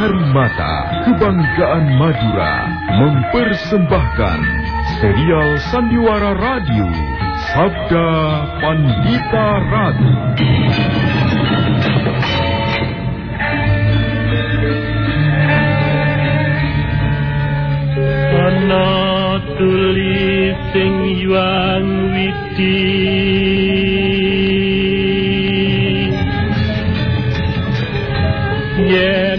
Karimata, Kebanggaan Madura, mempersembahkan serial Sandiwara Radio, Sabda Pandita tulis sing yuang widi yen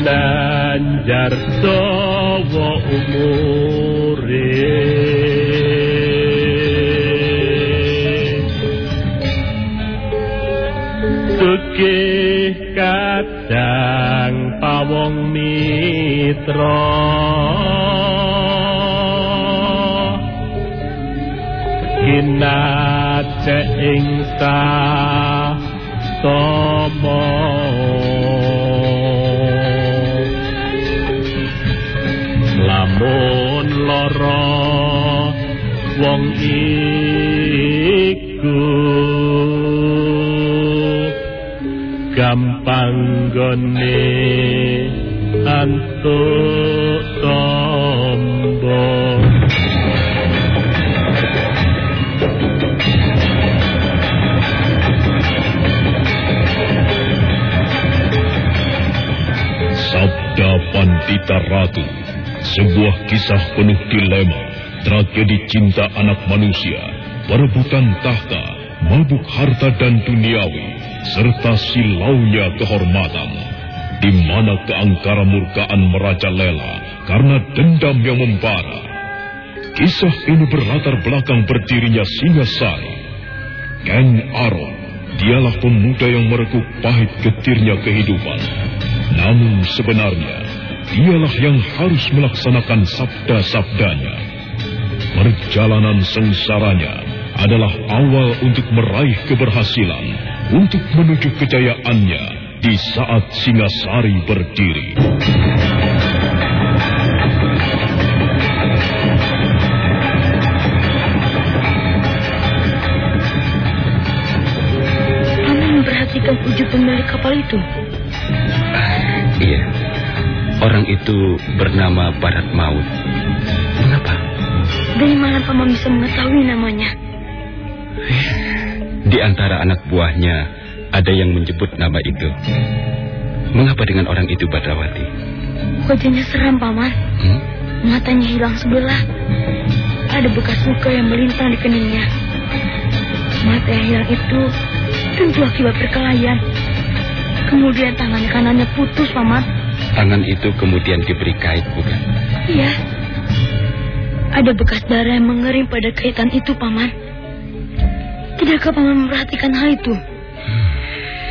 kinanjar dawa umure. Sugih kadang pawong mitra. Kinace ing wong iku gampang gone antuk tombo Sabda Pandita Ratu, sebuah kisah penuh dilema, tragedi cinta anak manusia, perebutan tahta, mabuk harta dan duniawi, serta silaunya kehormatan, di mana keangkara murkaan merajalela karena dendam yang membara. Kisah ini berlatar belakang berdirinya Singasari. Ken Aron, dialah pemuda yang merekuk pahit getirnya kehidupan. Namun sebenarnya, dialah yang harus melaksanakan sabda-sabdanya. Perjalanan sengsaranya adalah awal untuk meraih keberhasilan, untuk menuju kejayaannya di saat Singasari berdiri. Memperhatikan wujud pemilik kapal itu. Iya. Orang itu bernama Barat Maut. Dari mana paman bisa mengetahui namanya? Di antara anak buahnya ada yang menyebut nama itu. Mengapa dengan orang itu Badrawati? Wajahnya seram paman. Hmm? Matanya hilang sebelah. Ada bekas luka yang melintang di keningnya. Mata yang hilang itu tentu akibat perkelahian. Kemudian tangan kanannya putus, paman. Tangan itu kemudian diberi kait, bukan? Iya. Ada bekas darah yang mengering pada kaitan itu, paman. Tidakkah paman memperhatikan hal itu?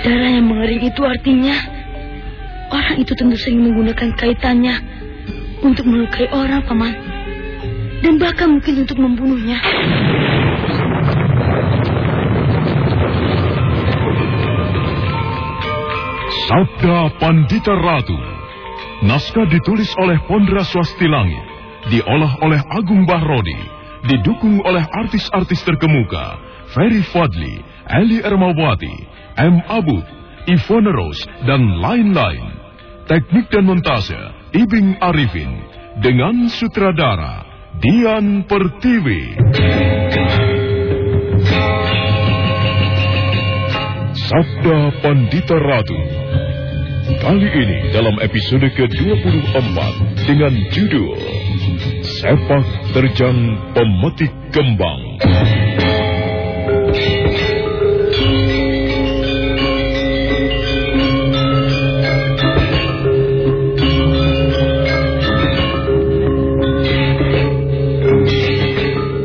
Darah yang mengering itu artinya orang itu tentu sering menggunakan kaitannya untuk melukai orang, paman. Dan bahkan mungkin untuk membunuhnya. Sabda Pandita Ratu. Naskah ditulis oleh Pondra Swasti Langit, diolah oleh Agung Bahrodi, didukung oleh artis-artis terkemuka, Ferry Fadli, Eli Ermawati, M. Abud, Ivone Rose, dan lain-lain. Teknik dan montase, Ibing Arifin, dengan sutradara, Dian Pertiwi. Sabda Pandita Ratu. Kali ini dalam episode ke-24 dengan judul Sepak Terjang Pemetik Kembang.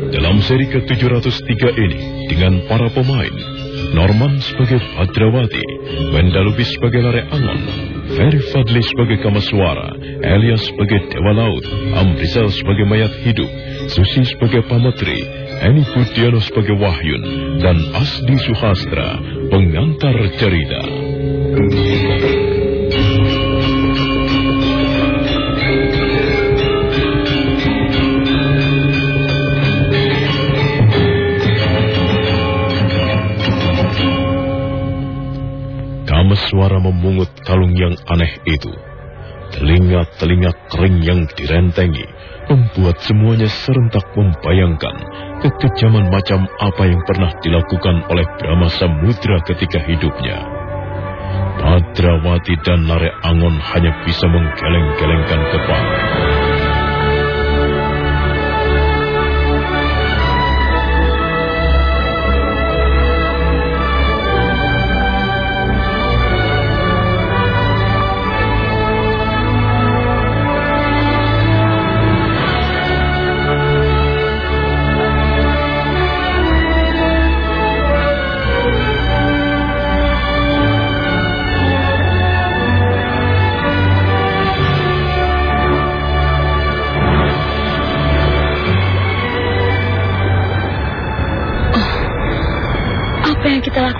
Dalam seri ke-703 ini dengan para pemain Norman sebagai Badrawati, Wenda Lubis sebagai Lare Angon, Ferry Fadli sebagai Kamaswara, Elias sebagai Dewa Laut, Amrizal sebagai Mayat Hidup, Susi sebagai Pamatri, Eni Pudiano sebagai Wahyun, dan Asdi Suhastra, pengantar cerita. Suara memungut kalung yang aneh itu, telinga-telinga kering yang direntengi membuat semuanya serentak membayangkan kekejaman macam apa yang pernah dilakukan oleh Brahma Samudra ketika hidupnya. Padrawati dan Nare Angon hanya bisa menggeleng-gelengkan kepala.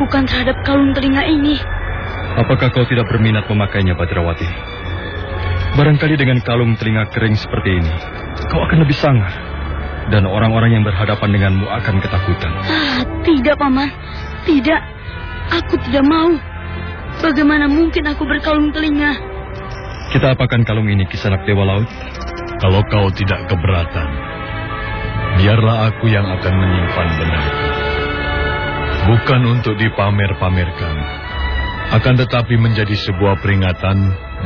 Lakukan terhadap kalung telinga ini? Apakah kau tidak berminat memakainya, Badrawati? Barangkali dengan kalung telinga kering seperti ini, kau akan lebih sangar. Dan orang-orang yang berhadapan denganmu akan ketakutan. Ah, tidak, Paman. Tidak. Aku tidak mau. Bagaimana mungkin aku berkalung telinga? Kita apakan kalung ini, Kisanak Dewa Laut? Kalau kau tidak keberatan, biarlah aku yang akan menyimpan benda itu. Bukan untuk dipamer-pamerkan, akan tetapi menjadi sebuah peringatan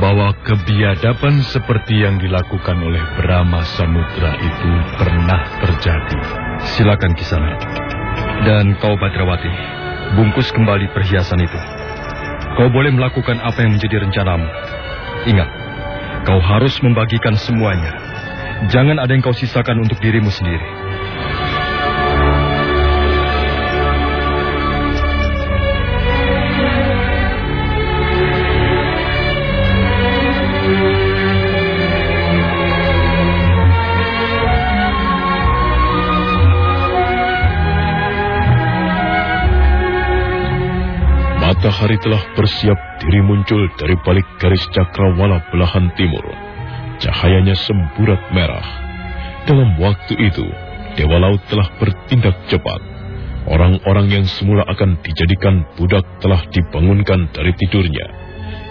bahwa kebiadaban seperti yang dilakukan oleh Brahma Samudra itu pernah terjadi. Silakan Kisanak. Dan kau Badrawati, bungkus kembali perhiasan itu. Kau boleh melakukan apa yang menjadi rencanamu. Ingat, kau harus membagikan semuanya. Jangan ada yang kau sisakan untuk dirimu sendiri. Matahari telah bersiap diri muncul dari balik garis cakrawala belahan timur. Cahayanya semburat merah. Dalam waktu itu, Dewa Laut telah bertindak cepat. Orang-orang yang semula akan dijadikan budak telah dibangunkan dari tidurnya.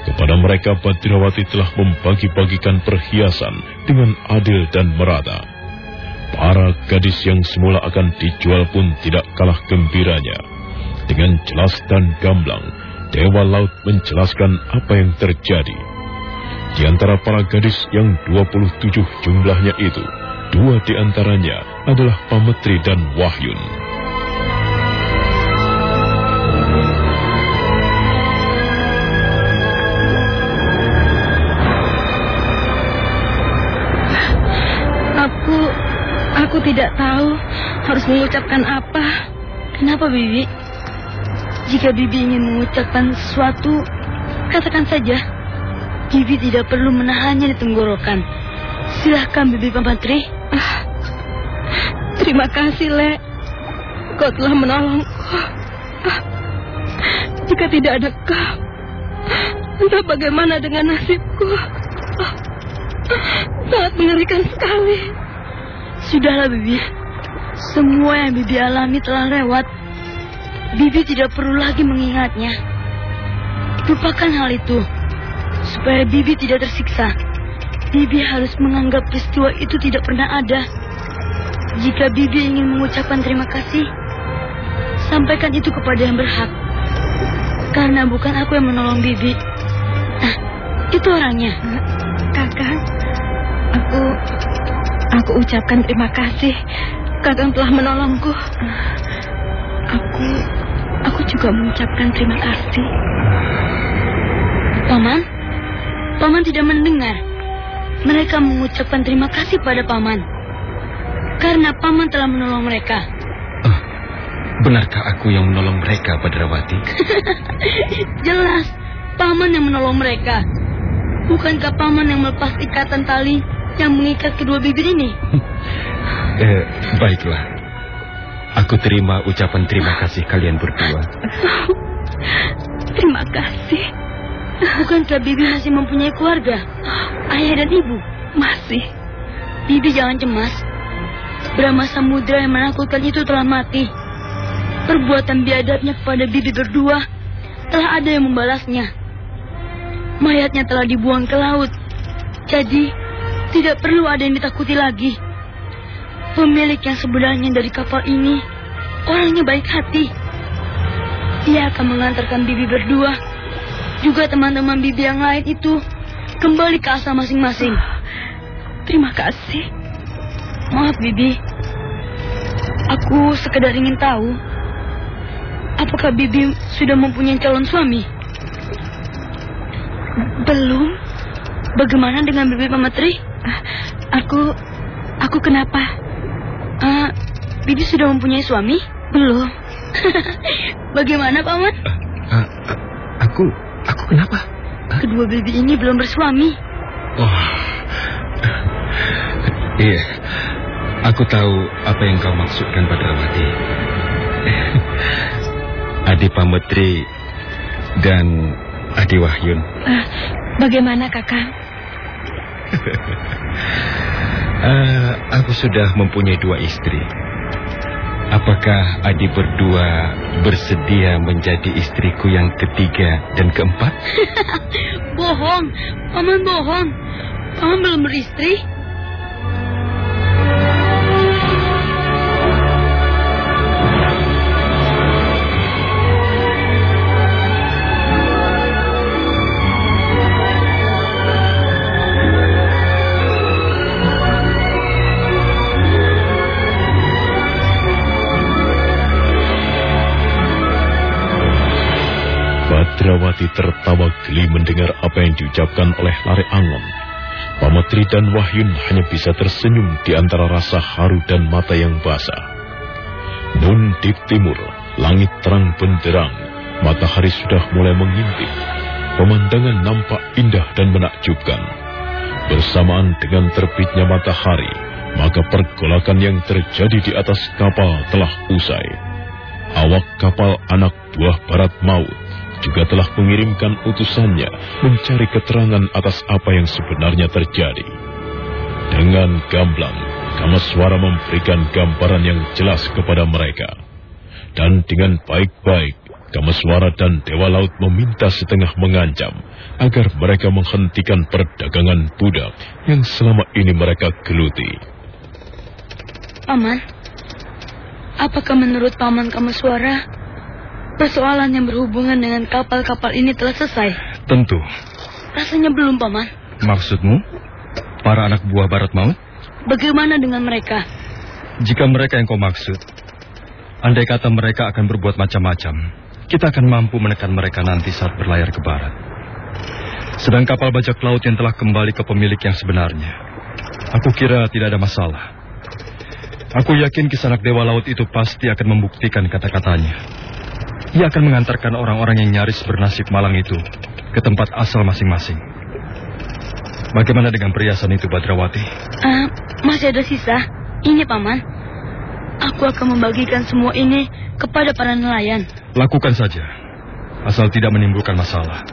Kepada mereka Badrawati telah membagi-bagikan perhiasan dengan adil dan merata. Para gadis yang semula akan dijual pun tidak kalah gembiranya. Dengan jelas dan gamblang, Dewa Laut menjelaskan apa yang terjadi. Di antara para gadis yang 27 jumlahnya itu, dua di antaranya adalah Pametri dan Wahyun. Aku, aku tidak tahu harus mengucapkan apa. Kenapa, Bibi? Jika Bibi ingin mengucapkan sesuatu, katakan saja. Bibi tidak perlu menahannya di tenggorokan. Silahkan, Bibi Pamatri. Ah, terima kasih, Le. Kau telah menolongku. Ah, jika tidak ada kau, entah bagaimana dengan nasibku. Ah, sangat mengerikan sekali. Sudahlah, Bibi. Semua yang Bibi alami telah lewat. Bibi tidak perlu lagi mengingatnya. Lupakan hal itu. Supaya Bibi tidak tersiksa. Bibi harus menganggap peristiwa itu tidak pernah ada. Jika Bibi ingin mengucapkan terima kasih, sampaikan itu kepada yang berhak. Karena bukan aku yang menolong Bibi. Nah, itu orangnya. Kakak, aku aku ucapkan terima kasih. Kakak telah menolongku. Aku juga mengucapkan terima kasih. Paman? Paman tidak mendengar. Mereka mengucapkan terima kasih pada Paman. Karena Paman telah menolong mereka. Ah, benarkah aku yang menolong mereka, Badrawati? Jelas, Paman yang menolong mereka. Bukankah Paman yang melepas ikatan tali yang mengikat kedua bibir ini? eh, baiklah. Aku terima ucapan terima kasih kalian berdua. Terima kasih. Bukankah Bibi masih mempunyai keluarga? Ayah dan ibu? Masih. Bibi jangan cemas. Brahma Samudra yang menakutkan itu telah mati. Perbuatan biadabnya kepada Bibi berdua telah ada yang membalasnya. Mayatnya telah dibuang ke laut. Jadi, tidak perlu ada yang ditakuti lagi. Pemilik yang sebenarnya dari kapal ini orangnya baik hati. Dia akan mengantarkan Bibi berdua, juga teman-teman Bibi yang lain itu kembali ke asal masing-masing. Terima kasih. Maaf, Bibi. Aku sekedar ingin tahu, apakah Bibi sudah mempunyai calon suami? Belum. Bagaimana dengan Bibi Pamatri? Aku, aku kenapa? Ah, Bibi sudah mempunyai suami? Belum. Bagaimana, Paman? Uh, uh, aku, aku kenapa? Kedua Bibi ini belum bersuami. Oh, iya. Aku tahu apa yang kau maksudkan, Badrawati. Adi Pametri dan Adi Wahyun. Uh, bagaimana, Kakang? uh, aku sudah mempunyai dua istri. Apakah Adi berdua bersedia menjadi istriku yang ketiga dan keempat? bohong, paman bohong. Paman belum beristri. Mendengar apa yang diucapkan oleh Lare Angon. Pametri dan Wahyun hanya bisa tersenyum di antara rasa haru dan mata yang basah. Nun di timur, langit terang benderang, matahari sudah mulai mengintip. Pemandangan nampak indah dan menakjubkan. Bersamaan dengan terbitnya matahari, maka pergolakan yang terjadi di atas kapal telah usai. Awak kapal anak buah barat maut juga telah mengirimkan utusannya mencari keterangan atas apa yang sebenarnya terjadi. Dengan gamblang, Kamaswara memberikan gambaran yang jelas kepada mereka. Dan dengan baik-baik, Kamaswara dan Dewa Laut meminta setengah mengancam agar mereka menghentikan perdagangan budak yang selama ini mereka geluti. Paman, apakah menurut Paman Kamaswara Persoalan yang berhubungan dengan kapal-kapal ini telah selesai. Tentu. Rasanya belum, Paman. Maksudmu? Para anak buah barat maut? Bagaimana dengan mereka? Jika mereka yang kau maksud, andai kata mereka akan berbuat macam-macam, kita akan mampu menekan mereka nanti saat berlayar ke barat. Sedang kapal bajak laut yang telah kembali ke pemilik yang sebenarnya, aku kira tidak ada masalah. Aku yakin kisanak Dewa Laut itu pasti akan membuktikan kata-katanya. Ia akan mengantarkan orang-orang yang nyaris bernasib malang itu ke tempat asal masing-masing. Bagaimana dengan perhiasan itu, Badrawati? Uh, masih ada sisa. Ini, Paman. Aku akan membagikan semua ini kepada para nelayan. Lakukan saja. Asal tidak menimbulkan masalah.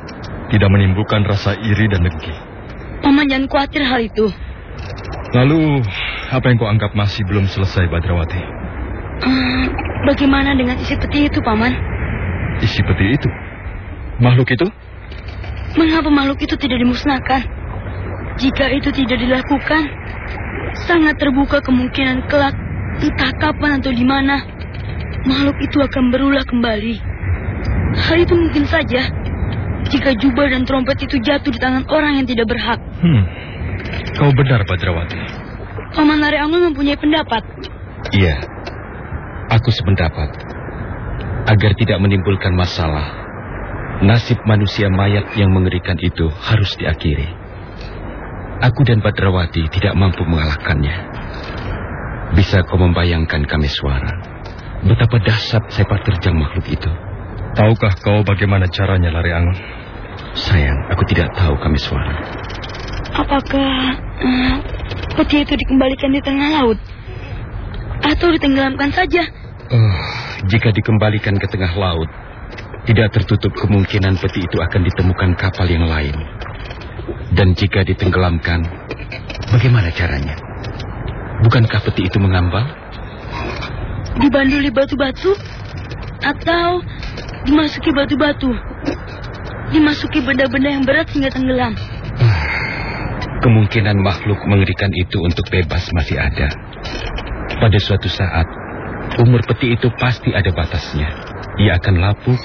Tidak menimbulkan rasa iri dan dengki. Paman jangan khawatir hal itu. Lalu, apa yang kau anggap masih belum selesai, Badrawati? Uh, bagaimana dengan isi peti itu, Paman? Isi peti itu? Makhluk itu? Mengapa makhluk itu tidak dimusnahkan? Jika itu tidak dilakukan, sangat terbuka kemungkinan kelak entah kapan atau di mana makhluk itu akan berulah kembali. Hal itu mungkin saja jika jubah dan trompet itu jatuh di tangan orang yang tidak berhak. Hmm, kau benar, Badrawati. Paman Lari Angul mempunyai pendapat. Iya, aku sependapat agar tidak menimbulkan masalah. Nasib manusia mayat yang mengerikan itu harus diakhiri. Aku dan Badrawati tidak mampu mengalahkannya. Bisa kau membayangkan kami suara? Betapa dahsyat sepak terjang makhluk itu. Tahukah kau bagaimana caranya lari angon? Sayang, aku tidak tahu kami suara. Apakah uh, peti itu dikembalikan di tengah laut? Atau ditenggelamkan saja? Oh, jika dikembalikan ke tengah laut, tidak tertutup kemungkinan peti itu akan ditemukan kapal yang lain. Dan jika ditenggelamkan, bagaimana caranya? Bukankah peti itu mengambang? Dibanduli batu-batu? Atau dimasuki batu-batu? dimasuki benda-benda yang berat hingga tenggelam. Kemungkinan makhluk mengerikan itu untuk bebas masih ada. Pada suatu saat, umur peti itu pasti ada batasnya. Ia akan lapuk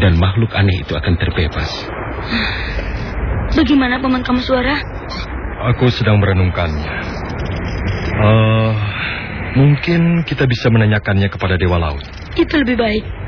dan makhluk aneh itu akan terbebas. Bagaimana paman kamu suara? Aku sedang merenungkannya. Uh, mungkin kita bisa menanyakannya kepada Dewa Laut. Itu lebih baik.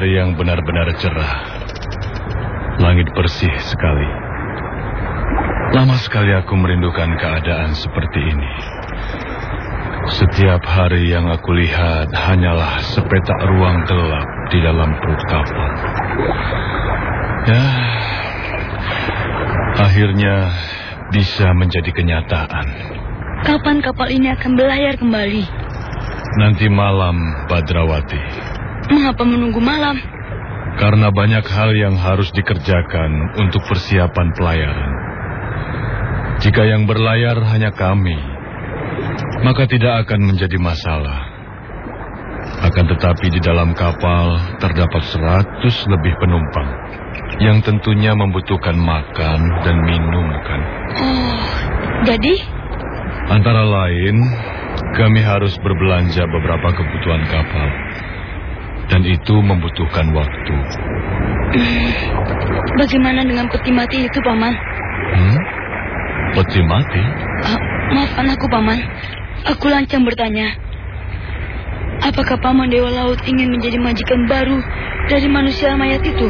Hari yang benar-benar cerah. Langit bersih sekali. Lama sekali aku merindukan keadaan seperti ini. Setiap hari yang aku lihat hanyalah sepetak ruang gelap di dalam perut kapal. Ya, akhirnya bisa menjadi kenyataan. Kapan kapal ini akan berlayar kembali? Nanti malam, Badrawati. Mengapa menunggu malam? Karena banyak hal yang harus dikerjakan untuk persiapan pelayaran. Jika yang berlayar hanya kami, maka tidak akan menjadi masalah. Akan tetapi di dalam kapal terdapat seratus lebih penumpang yang tentunya membutuhkan makan dan minum kan. Oh, jadi? Antara lain, kami harus berbelanja beberapa kebutuhan kapal. Dan itu membutuhkan waktu. Bagaimana dengan peti mati itu, Paman? Hmm? Peti mati? Uh, maafkan aku, Paman. Aku lancang bertanya. Apakah Paman Dewa Laut ingin menjadi majikan baru dari manusia mayat itu?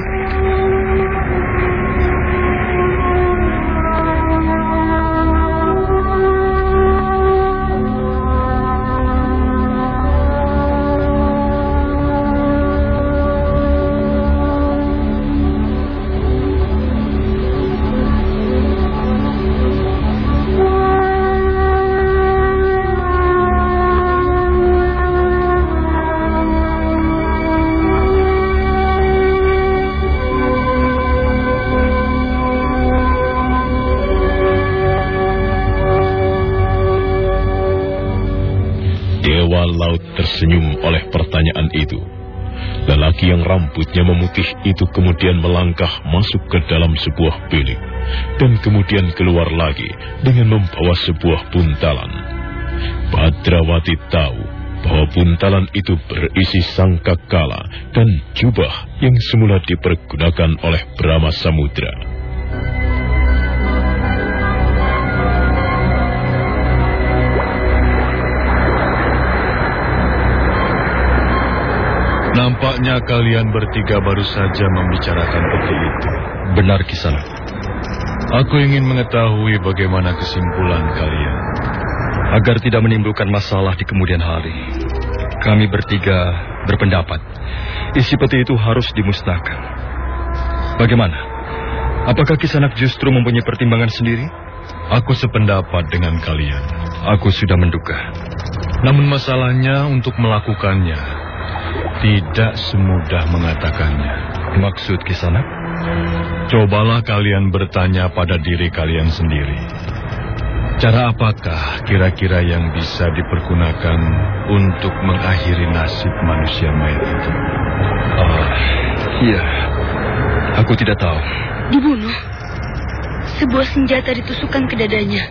Lelaki yang rambutnya memutih itu kemudian melangkah masuk ke dalam sebuah bilik dan kemudian keluar lagi dengan membawa sebuah buntalan. Badrawati tahu bahwa buntalan itu berisi sangkakala dan jubah yang semula dipergunakan oleh Brahma Samudra. Nampaknya kalian bertiga baru saja membicarakan peti itu. Benar, Kisana. Aku ingin mengetahui bagaimana kesimpulan kalian. Agar tidak menimbulkan masalah di kemudian hari, kami bertiga berpendapat isi peti itu harus dimusnahkan. Bagaimana? Apakah Kisanak justru mempunyai pertimbangan sendiri? Aku sependapat dengan kalian. Aku sudah menduga. Namun masalahnya untuk melakukannya tidak semudah mengatakannya. Maksud Kisanak? Cobalah kalian bertanya pada diri kalian sendiri. Cara apakah kira-kira yang bisa dipergunakan untuk mengakhiri nasib manusia mayat itu? Oh, iya. Aku tidak tahu. Dibunuh. Sebuah senjata ditusukkan ke dadanya.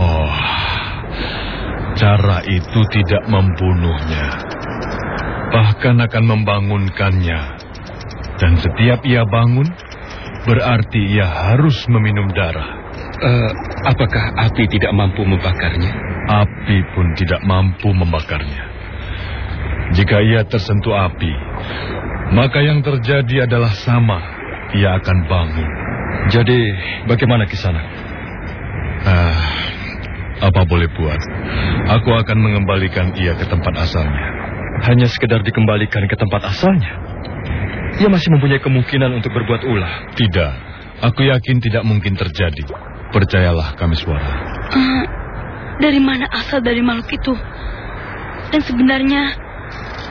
Oh, cara itu tidak membunuhnya. Bahkan akan membangunkannya. Dan setiap ia bangun, berarti ia harus meminum darah. Uh, apakah api tidak mampu membakarnya? Api pun tidak mampu membakarnya. Jika ia tersentuh api, maka yang terjadi adalah sama. Ia akan bangun. Jadi, bagaimana kisana? Ah, apa boleh buat? Aku akan mengembalikan ia ke tempat asalnya. Hanya sekedar dikembalikan ke tempat asalnya? Ia masih mempunyai kemungkinan untuk berbuat ulah. Tidak, aku yakin tidak mungkin terjadi. Percayalah kami suara. Uh, dari mana asal dari makhluk itu? Dan sebenarnya,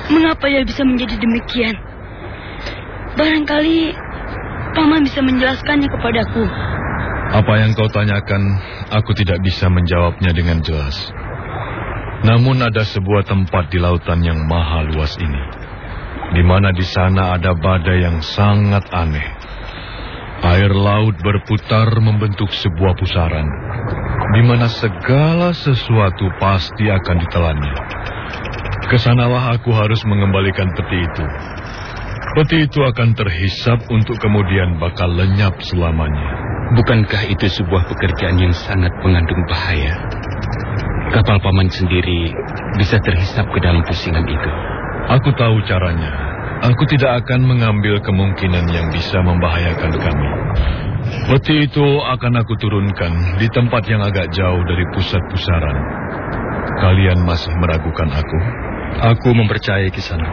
mengapa ia bisa menjadi demikian? Barangkali Paman bisa menjelaskannya kepadaku. Apa yang kau tanyakan, aku tidak bisa menjawabnya dengan jelas. Namun ada sebuah tempat di lautan yang maha luas ini, di mana di sana ada badai yang sangat aneh. Air laut berputar membentuk sebuah pusaran, di mana segala sesuatu pasti akan ditelannya. Ke sanalah aku harus mengembalikan peti itu. Peti itu akan terhisap untuk kemudian bakal lenyap selamanya. Bukankah itu sebuah pekerjaan yang sangat mengandung bahaya? Kapal paman sendiri bisa terhisap ke dalam pusingan itu. Aku tahu caranya. Aku tidak akan mengambil kemungkinan yang bisa membahayakan kami. Peti itu akan aku turunkan di tempat yang agak jauh dari pusat pusaran. Kalian masih meragukan aku? Aku mempercayai kisana.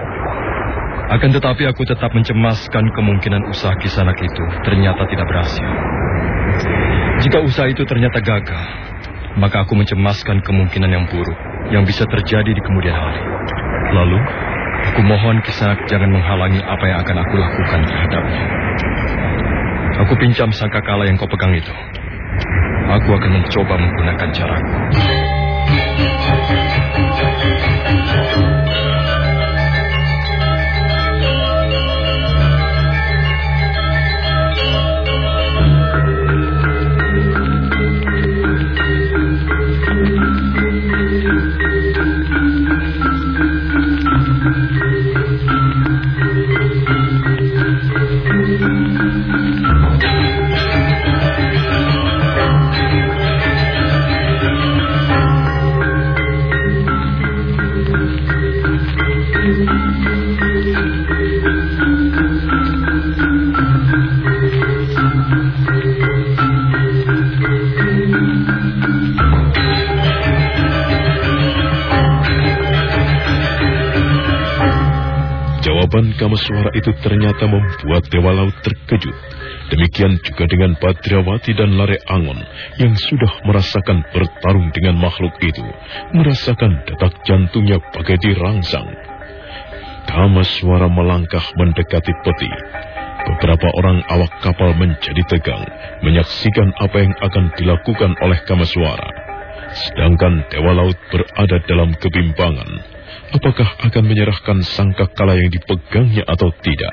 Akan tetapi aku tetap mencemaskan kemungkinan usaha kisanak itu ternyata tidak berhasil. Jika usaha itu ternyata gagal, maka aku mencemaskan kemungkinan yang buruk yang bisa terjadi di kemudian hari. Lalu, aku mohon kisanak jangan menghalangi apa yang akan aku lakukan terhadapnya. Aku pinjam sangkakala yang kau pegang itu. Aku akan mencoba menggunakan caraku. Suara itu ternyata membuat Dewa Laut terkejut. Demikian juga dengan Badrawati dan Lare Angon yang sudah merasakan bertarung dengan makhluk itu, merasakan detak jantungnya bagai dirangsang. Kama suara melangkah mendekati peti. Beberapa orang awak kapal menjadi tegang, menyaksikan apa yang akan dilakukan oleh Kamaswara. Sedangkan Dewa Laut berada dalam kebimbangan apakah akan menyerahkan sangka kala yang dipegangnya atau tidak.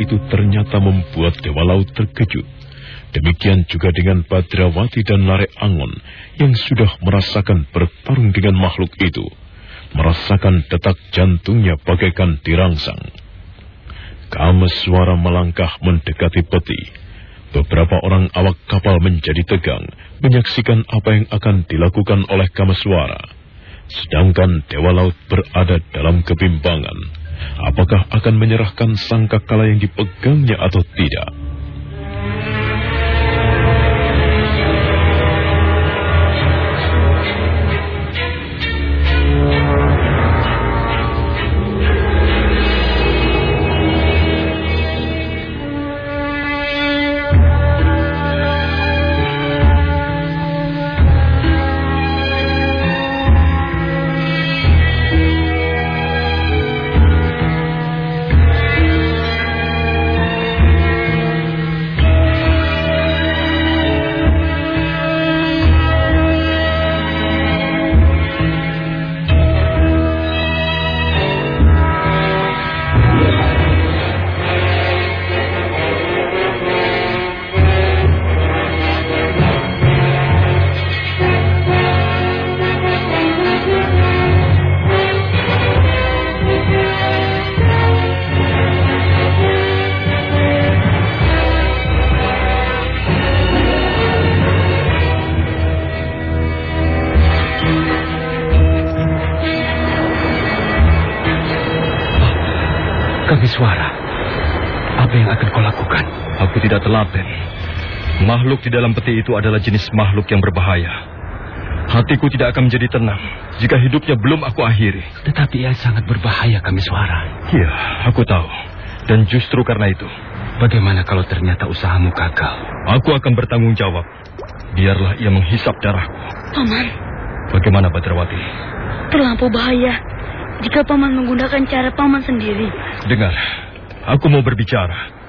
Itu ternyata membuat Dewa Laut terkejut. Demikian juga dengan Badrawati dan Lare Angon yang sudah merasakan bertarung dengan makhluk itu. Merasakan detak jantungnya bagaikan dirangsang. Kamaswara melangkah mendekati peti. Beberapa orang awak kapal menjadi tegang menyaksikan apa yang akan dilakukan oleh Kamaswara. Sedangkan Dewa Laut berada dalam kebimbangan apakah akan menyerahkan sangkakala yang dipegangnya atau tidak. Makhluk di dalam peti itu adalah jenis makhluk yang berbahaya. Hatiku tidak akan menjadi tenang jika hidupnya belum aku akhiri. Tetapi ia sangat berbahaya kami suara. Iya, aku tahu. Dan justru karena itu, Bagaimana kalau ternyata usahamu gagal? aku akan bertanggung jawab. Biarlah ia menghisap darahku. Paman, Bagaimana Badrawati? terlampau bahaya jika paman menggunakan cara paman sendiri. Dengar, aku mau berbicara.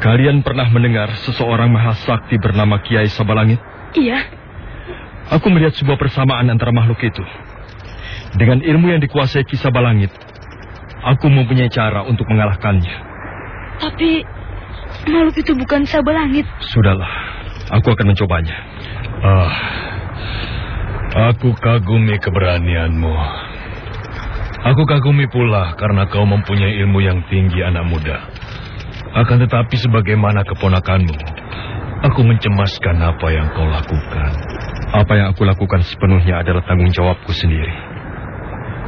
Kalian pernah mendengar seseorang mahasakti bernama Kiai Sabalangit? Iya, Aku melihat sebuah persamaan antara makhluk itu. Dengan ilmu yang dikuasai Ki Sabalangit, aku mempunyai cara untuk mengalahkannya. tapi makhluk itu bukan sabah langit. Sudahlah, aku akan mencobanya. Ah, aku kagumi keberanianmu. Aku kagumi pula karena kau mempunyai ilmu yang tinggi anak muda. Akan tetapi sebagaimana keponakanmu, aku mencemaskan apa yang kau lakukan. Apa yang aku lakukan sepenuhnya adalah tanggung jawabku sendiri.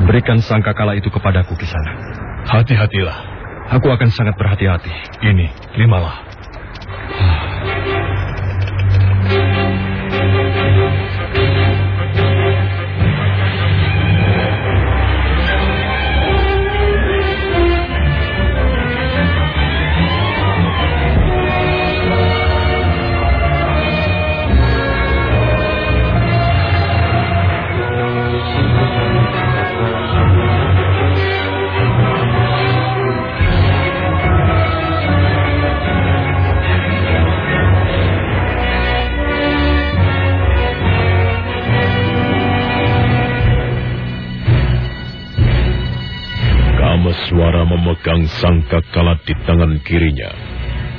Berikan sangkakala itu kepadaku, Kisana. Hati-hatilah. Aku akan sangat berhati-hati. Ini, terimalah. Kamaswara memegang sangkakala di tangan kirinya.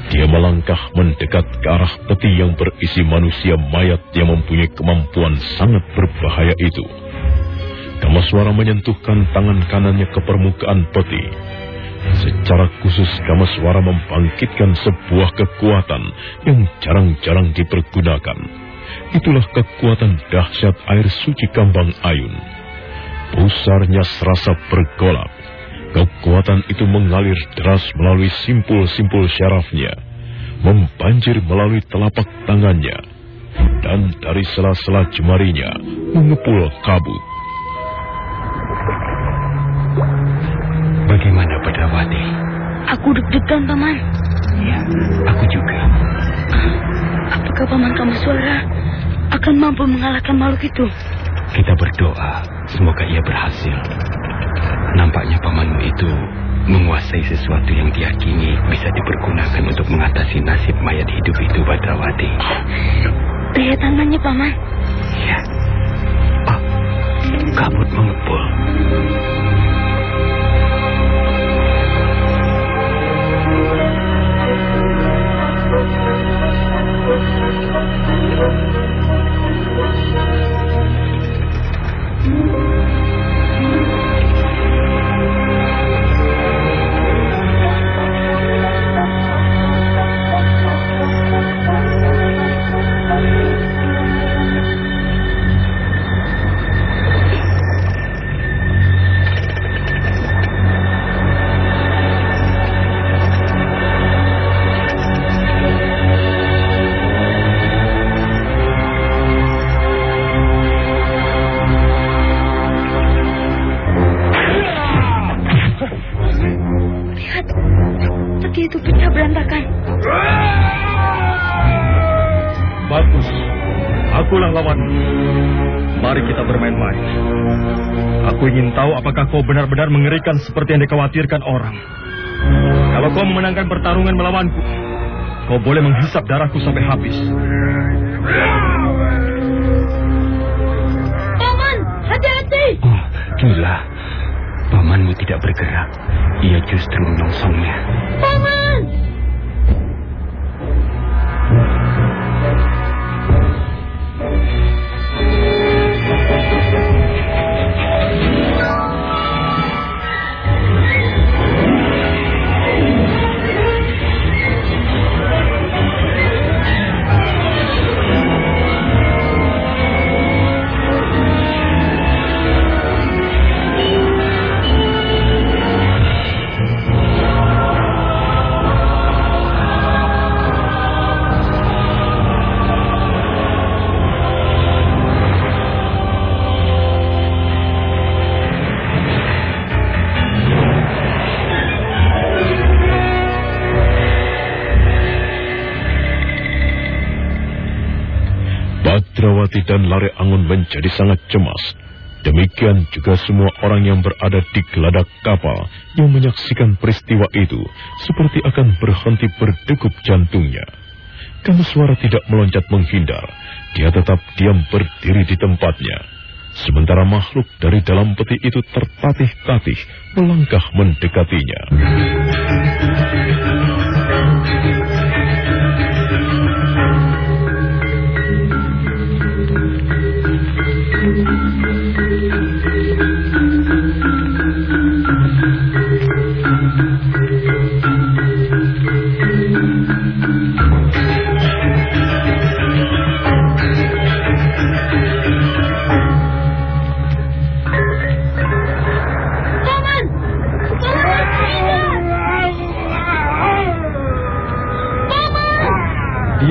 Dia melangkah mendekat ke arah peti yang berisi manusia mayat yang mempunyai kemampuan sangat berbahaya itu. Kamaswara menyentuhkan tangan kanannya ke permukaan peti. Secara khusus Kamaswara membangkitkan sebuah kekuatan yang jarang-jarang dipergunakan. Itulah kekuatan dahsyat air suci Kambang Ayun. Pusarnya serasa bergolak. Kekuatan itu mengalir deras melalui simpul-simpul syarafnya, membanjir melalui telapak tangannya, dan dari sela-sela jemarinya mengepul kabut. Bagaimana Badrawati? Aku deg-degan, Paman. Ya, aku juga. Apakah Paman kamu suara akan mampu mengalahkan makhluk itu? Kita berdoa, semoga ia berhasil. Nampaknya pamanmu itu menguasai sesuatu yang diyakini bisa dipergunakan untuk mengatasi nasib mayat hidup itu, Badrawati. Lihat tangannya, Paman. Ya. Oh, kabut mengepul. Benar-benar mengerikan seperti yang dikhawatirkan orang. Kalau kau memenangkan pertarungan melawanku, kau boleh menghisap darahku sampai habis. Paman, hati-hati. Oh, gila. Pamanmu tidak bergerak. Ia justru menyongsongnya. Paman! Dan Lare Angun menjadi sangat cemas. Demikian juga semua orang yang berada di geladak kapal yang menyaksikan peristiwa itu seperti akan berhenti berdegup jantungnya. Karena suara tidak meloncat menghindar, dia tetap diam berdiri di tempatnya. Sementara makhluk dari dalam peti itu tertatih-tatih melangkah mendekatinya.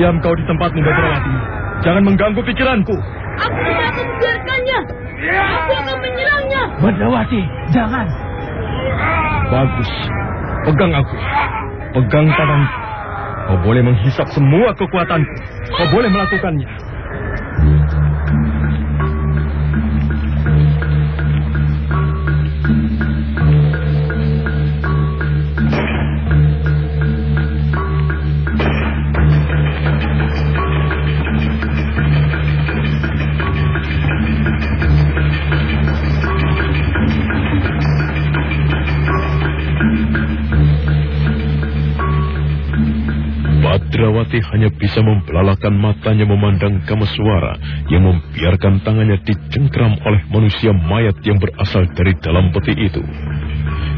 Diam kau di tempatmu, Badrawati. Jangan mengganggu pikiranku. Aku tidak akan membiarkannya. Aku akan menyerangnya. Badrawati, jangan. Bagus. Pegang aku. Pegang tanganku. Kau boleh menghisap semua kekuatanku. Kau boleh melakukannya. Badrawati hanya bisa membelalakan matanya memandang Kameswara yang membiarkan tangannya dicengkram oleh manusia mayat yang berasal dari dalam peti itu.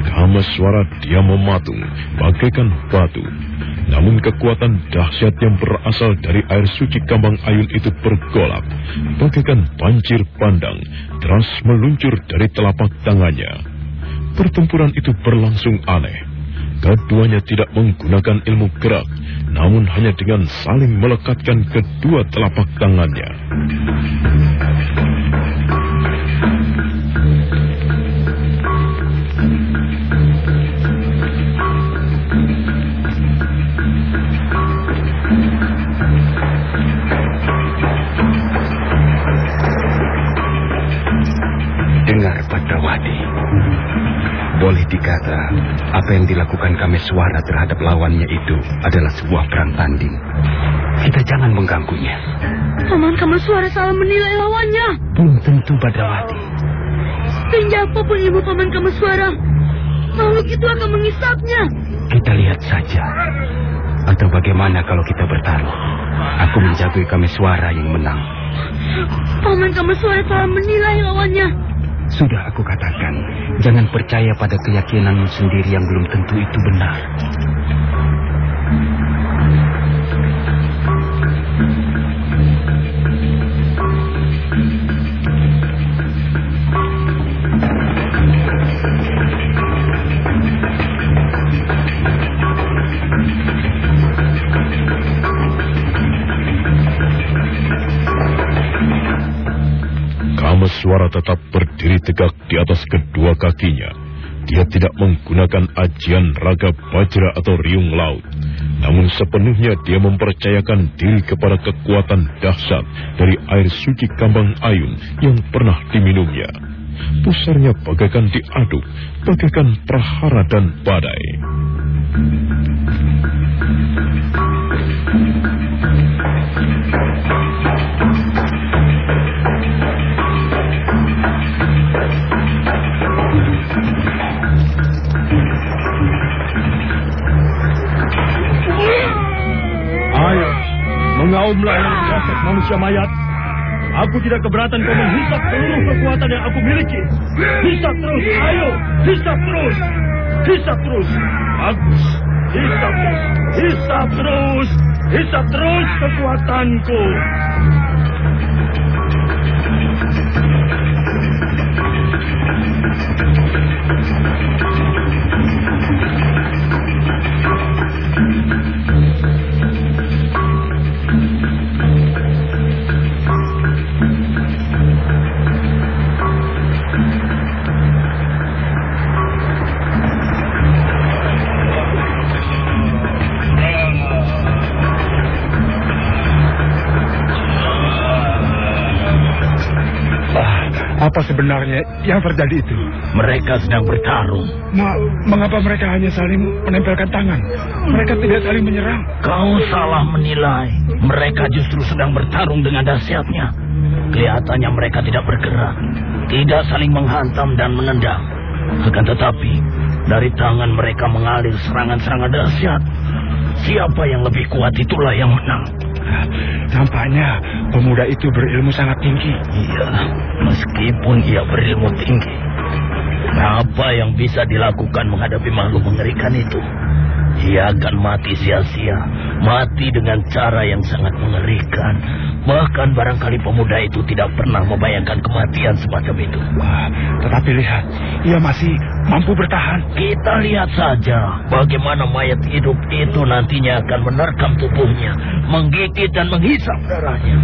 Kameswara dia mematung bagaikan batu. Namun kekuatan dahsyat yang berasal dari air suci Kambang Ayun itu bergolak, bagaikan banjir pandang, deras meluncur dari telapak tangannya. Pertempuran itu berlangsung aneh. Keduanya tidak menggunakan ilmu gerak, namun hanya dengan saling melekatkan kedua telapak tangannya. Boleh dikata, apa yang dilakukan Kameswara terhadap lawannya itu adalah sebuah perang tanding. Kita jangan mengganggunya. Paman Kameswara salah menilai lawannya. Belum tentu Badrawati. Tinggi apa pun ilmu Paman Kameswara, makhluk itu akan mengisapnya. Kita lihat saja. Atau bagaimana kalau kita bertaruh? Aku menjagoi Kameswara yang menang. Paman Kameswara salah menilai lawannya. Sudah aku katakan, jangan percaya pada keyakinanmu sendiri yang belum tentu itu benar. Kameswara tetap berdiri tegak di atas kedua kakinya. Dia tidak menggunakan ajian raga bajra atau riung laut. Namun sepenuhnya dia mempercayakan diri kepada kekuatan dahsyat dari air suci kambang ayun yang pernah diminumnya. Pusarnya bagaikan diaduk, bagaikan prahara dan badai. Mengaumlah yang jasad manusia mayat. Aku tidak keberatan kau menghisap seluruh kekuatan yang aku miliki. Hisap terus, ayo, hisap terus. Hisap terus. Bagus. Hisap terus. Hisap terus. Hisap terus kekuatanku. Sebenarnya yang terjadi itu? Mereka sedang bertarung. Ma mengapa mereka hanya saling menempelkan tangan? Mereka tidak saling menyerang. Kau salah menilai. Mereka justru sedang bertarung dengan dahsyatnya. Kelihatannya mereka tidak bergerak. Tidak saling menghantam dan menendang. Akan tetapi, dari tangan mereka mengalir serangan-serangan dahsyat. Siapa yang lebih kuat itulah yang menang. Nampaknya pemuda itu berilmu sangat tinggi. Iya, meskipun ia berilmu tinggi. Apa yang bisa dilakukan menghadapi makhluk mengerikan itu? Ia akan mati sia-sia, mati dengan cara yang sangat mengerikan. Bahkan barangkali pemuda itu tidak pernah membayangkan kematian semacam itu. Wah, tetapi lihat, ia masih mampu bertahan. Kita lihat saja bagaimana mayat hidup itu nantinya akan menerkam tubuhnya, menggigit dan menghisap darahnya.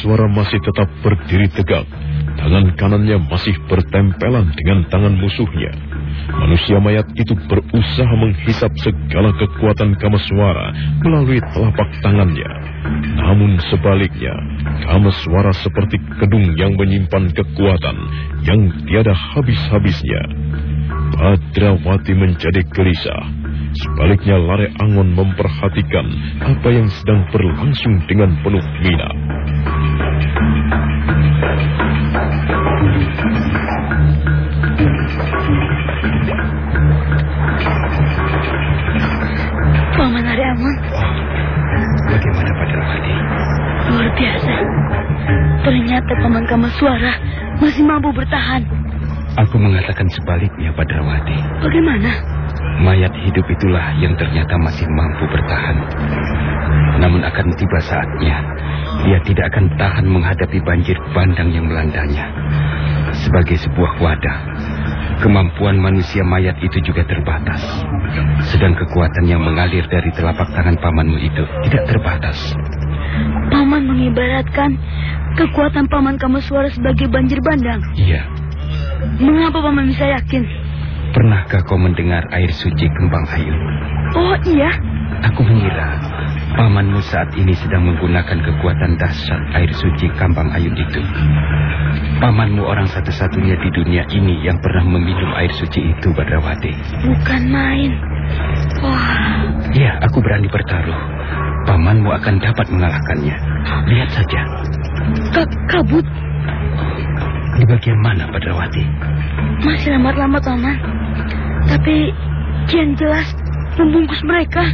Kameswara masih tetap berdiri tegak. Tangan kanannya masih bertempelan dengan tangan musuhnya. Manusia mayat itu berusaha menghisap segala kekuatan Kameswara melalui telapak tangannya. Namun sebaliknya, Kameswara seperti kedung yang menyimpan kekuatan yang tiada habis-habisnya. Badrawati menjadi gelisah. Sebaliknya Lare Angon memperhatikan apa yang sedang berlangsung dengan penuh minat. Ternyata Paman Kameswara masih mampu bertahan. Aku mengatakan sebaliknya Badrawati. Bagaimana? mayat hidup itulah yang ternyata masih mampu bertahan. Namun akan tiba saatnya, dia tidak akan tahan menghadapi banjir bandang yang melandanya. Sebagai sebuah wadah, kemampuan manusia mayat itu juga terbatas. Sedang kekuatan yang mengalir dari telapak tangan pamanmu itu tidak terbatas. Paman mengibaratkan kekuatan paman kamu suara sebagai banjir bandang. Iya. Mengapa paman bisa yakin? Pernahkah kau mendengar air suci kembang ayu? Oh iya. Aku mengira pamanmu saat ini sedang menggunakan kekuatan dahsyat air suci kambang ayu itu. Pamanmu orang satu-satunya di dunia ini yang pernah meminum air suci itu, Badrawati. Bukan main. Wah. Ya, aku berani bertaruh. Pamanmu akan dapat mengalahkannya. Lihat saja. Ka kabut. Di bagian mana, Badrawati? Masih lambat-lambat, Paman. Tapi kian jelas membungkus mereka.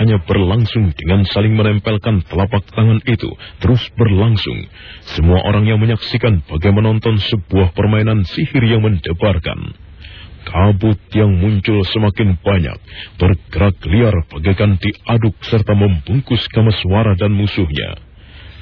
Hanya berlangsung dengan saling menempelkan telapak tangan itu terus berlangsung. Semua orang yang menyaksikan bagai menonton sebuah permainan sihir yang mendebarkan. Kabut yang muncul semakin banyak, bergerak liar bagaikan diaduk serta membungkus Kamaswara dan musuhnya.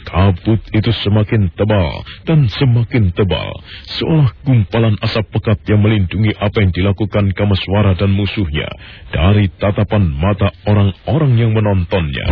Kabut itu semakin tebal dan semakin tebal, seolah gumpalan asap pekat yang melindungi apa yang dilakukan Kamaswara dan musuhnya dari tatapan mata orang-orang yang menontonnya.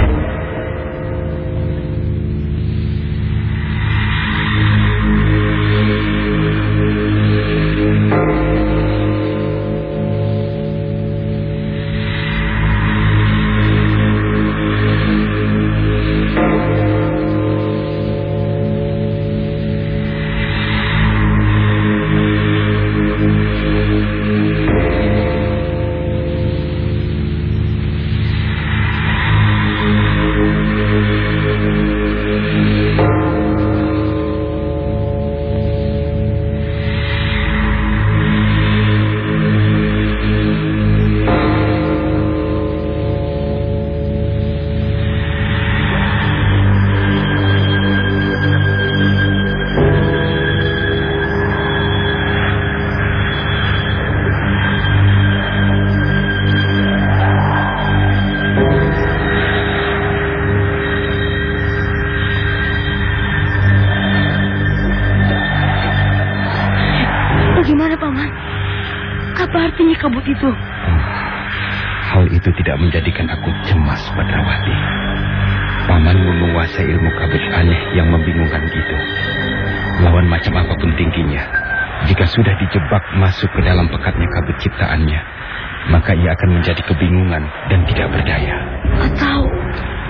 Ia akan menjadi kebingungan dan tidak berdaya. Atau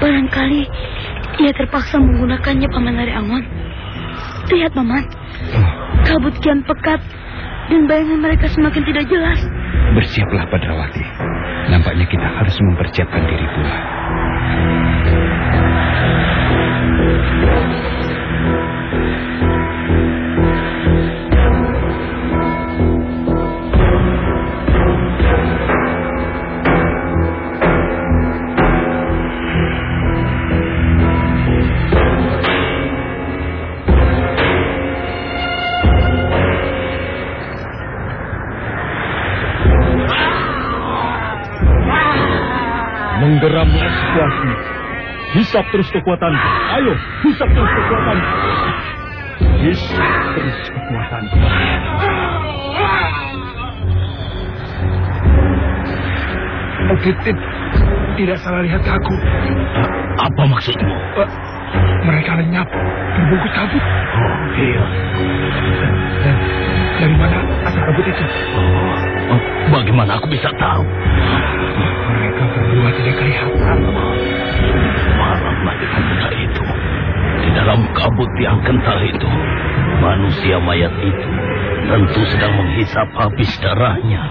barangkali ia terpaksa menggunakannya Paman Lari Angon. Lihat, Paman. Kabut kian pekat dan bayangan mereka semakin tidak jelas. Bersiaplah, Badrawati. Nampaknya kita harus mempersiapkan diri pula. Menggeram terus kekuatan. Ayo, pusat terus kekuatan. Yes, terus kekuatan. Agitip tidak salah lihat aku. Apa maksudmu? Eh, mereka lenyap, terbungkus kabut. Oh, iya. Dan dari mana asal kabut itu? Oh, bagaimana aku bisa tahu? Mereka berdua tidak kelihatan. Malam lagi pemuda itu. Di dalam kabut yang kental itu, manusia mayat itu tentu sedang menghisap habis darahnya.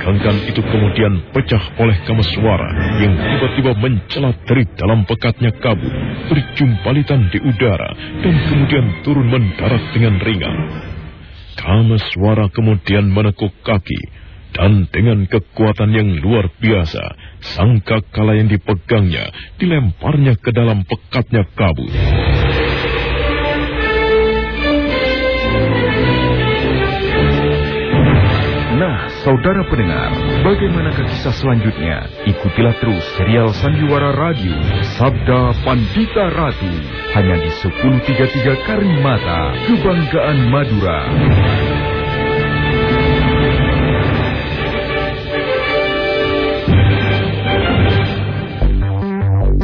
Menegangkan itu kemudian pecah oleh Kameswara yang tiba-tiba mencelat dari dalam pekatnya kabut, berjumpalitan di udara, dan kemudian turun mendarat dengan ringan. Kameswara kemudian menekuk kaki, dan dengan kekuatan yang luar biasa, sangka kala yang dipegangnya dilemparnya ke dalam pekatnya kabut. Nah, saudara pendengar, bagaimanakah kisah selanjutnya? Ikutilah terus serial Sandiwara Radio Sabda Pandita Ratu hanya di 1033 Karimata, Kebanggaan Madura.